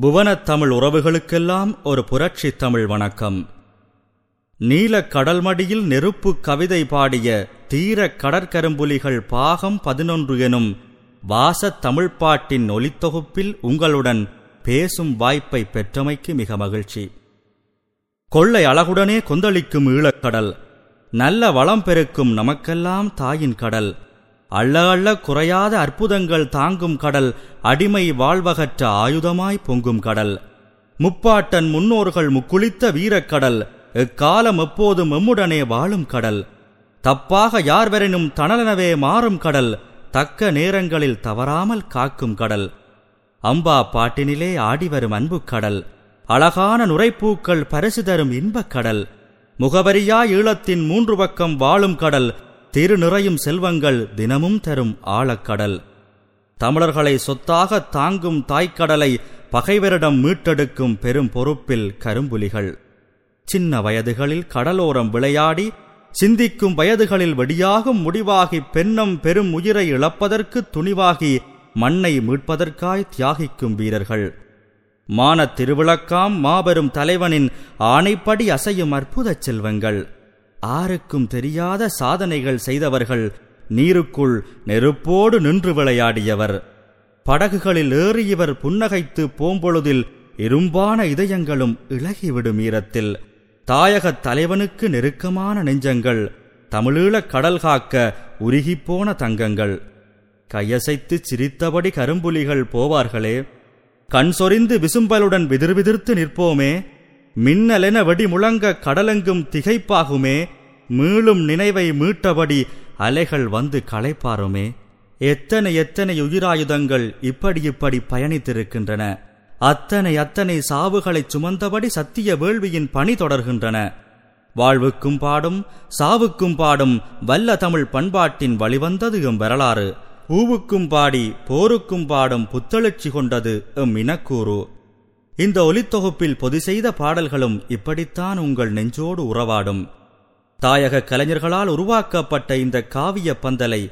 புவனத் தமிழ் உறவுகளுக்கெல்லாம் ஒரு புரட்சி தமிழ் வணக்கம். நீலக் கடல்மடியில் நெருப்பு கவிதை பாடிய தீரக் கடற்கரும்புலிகள் பாகம் பதினொன்று எனும் வாசத் தமிழ்ப்பாட்டின் ஒலித்தொகுப்பில் உங்களுடன் பேசும் வாய்ப்பை பெற்றமைக்கு மிக மகிழ்ச்சி. கொள்ளை அழகுடனே கொந்தளிக்கும் ஈழக்கடல் நல்ல வளம் பெருக்கும் நமக்கெல்லாம் தாயின் கடல். அள்ள அள்ள குறையாத அற்புதங்கள் தாங்கும் கடல் அடிமை வாழ்வகற்ற ஆயுதமாய் பொங்கும் கடல். முப்பாட்டன் முன்னோர்கள் முக்குளித்த வீரக்கடல் எக்காலம் எப்போதும் எம்முடனே வாழும் கடல். தப்பாக யார்வரெனும் தணலனவே மாறும் கடல் தக்க நேரங்களில் தவறாமல் காக்கும் கடல். அம்பா பாட்டினிலே ஆடிவரும் அன்புக் கடல் அழகான நுரைப்பூக்கள் பரிசு தரும் இன்பக் கடல். முகவரியா ஈழத்தின் மூன்று பக்கம் வாழும் கடல் திரு நிறையும் செல்வங்கள் தினமும் தரும் ஆழக்கடல். தமிழர்களை சொத்தாக தாங்கும் தாய்க்கடலை பகைவரிடம் மீட்டெடுக்கும் பெரும் பொறுப்பில் கரும்புலிகள். சின்ன வயதுகளில் கடலோரம் விளையாடி சிந்திக்கும் வயதுகளில் வெடியாகும் முடிவாகி பெண்ணம் பெரும் உயிரை இழப்பதற்கு துணிவாகி மண்ணை மீட்பதற்காய் தியாகிக்கும் வீரர்கள். மான திருவிளக்காம் மாபெரும் தலைவனின் ஆணைப்படி அசையும் அற்புதச் செல்வங்கள். ஆருக்கும் தெரியாத சாதனைகள் செய்தவர்கள் நீருக்குள் நெருப்போடு நின்று விளையாடியவர். படகுகளில் ஏறியவர் புன்னகைத்து போம்பொழுதில் இரும்பான இதயங்களும் இழகிவிடும் ஈரத்தில். தாயகத் தலைவனுக்கு நெருக்கமான நெஞ்சங்கள் தமிழீழக் கடல் காக்க உருகிப்போன தங்கங்கள். கையசைத்து சிரித்தபடி கரும்புலிகள் போவார்களே. கண் சொரிந்து விசும்பலுடன் விதிர்விதிர்த்து நிற்போமே. மின்னலென வெடி முழங்க கடலெங்கும் திகைப்பாகுமே மீளும் நினைவை மீட்டபடி அலைகள் வந்து களைப்பாருமே எத்தனை எத்தனை உயிராயுதங்கள் இப்படி இப்படி பயணித்திருக்கின்றன. அத்தனை அத்தனை சாவுகளைச் சுமந்தபடி சத்திய வேள்வியின் பணி தொடர்கின்றன. வாழ்வுக்கும் பாடும் சாவுக்கும் பாடும் வல்ல தமிழ் பண்பாட்டின் வழிவந்தது எம் வரலாறு. பூவுக்கும் பாடி போருக்கும் பாடும் புத்தெழுச்சி கொண்டது எம் இனக்கூறு. இந்த ஒலித்தொகுப்பில் பொதி செய்த பாடல்களும் இப்படித்தான் உங்கள் நெஞ்சோடு உறவாடும். தாயக கலைஞர்களால் உருவாக்கப்பட்ட இந்த காவிய பந்தலை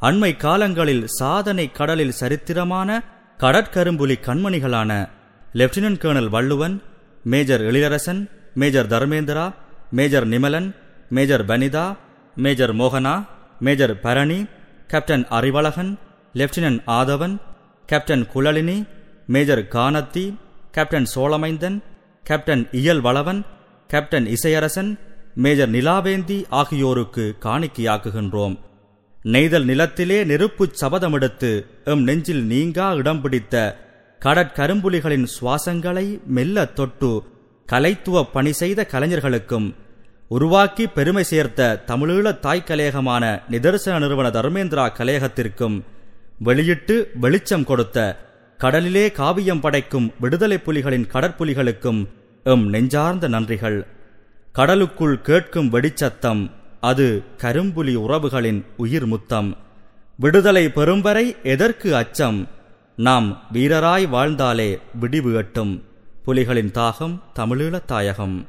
அண்மை காலங்களில் சாதனை கடலில் சரித்திரமான கடற்கரும்புலி கண்மணிகளான lieutenant colonel Valluvan major Ezhilarasan major Dharmendra major Nimalan major Vanitha major மோகனா major Bharani captain Arivazhagan lieutenant Aadhavan captain Kuzhalini major Kanathi captain Cholamainthan captain Iyal Valavan captain Isaiyarasan major Nilaventhi ஆகியோருக்கு காணிக்கையாக்குகின்றோம். நெய்தல் நிலத்திலே நெருப்புச் சபதமெடுத்து M நெஞ்சில் நீங்கா இடம் பிடித்த கடற்கரும்புலிகளின் சுவாசங்களை மெல்ல தொட்டு கலைத்துவ பணி செய்த கலைஞர்களுக்கும் உருவாக்கி பெருமை சேர்த்த தமிழீழ தாய் கலையகமான நிதர்சன நிறுவன தர்மேந்திரா கலையகத்திற்கும் வெளியிட்டு வெளிச்சம் கொடுத்த கடலிலே காவியம் படைக்கும் விடுதலை புலிகளின் கடற்புலிகளுக்கும் எம் நெஞ்சார்ந்த நன்றிகள். கடலுக்குள் கேட்கும் வெடிச்சத்தம் அது கரும்புலி உறவுகளின் உயிர் முத்தம். விடுதலை பெறும்வரை எதற்கு அச்சம்? நாம் வீரராய் வாழ்ந்தாலே விடிவு எட்டும். புலிகளின் தாகம் தமிழீழத் தாயகம்.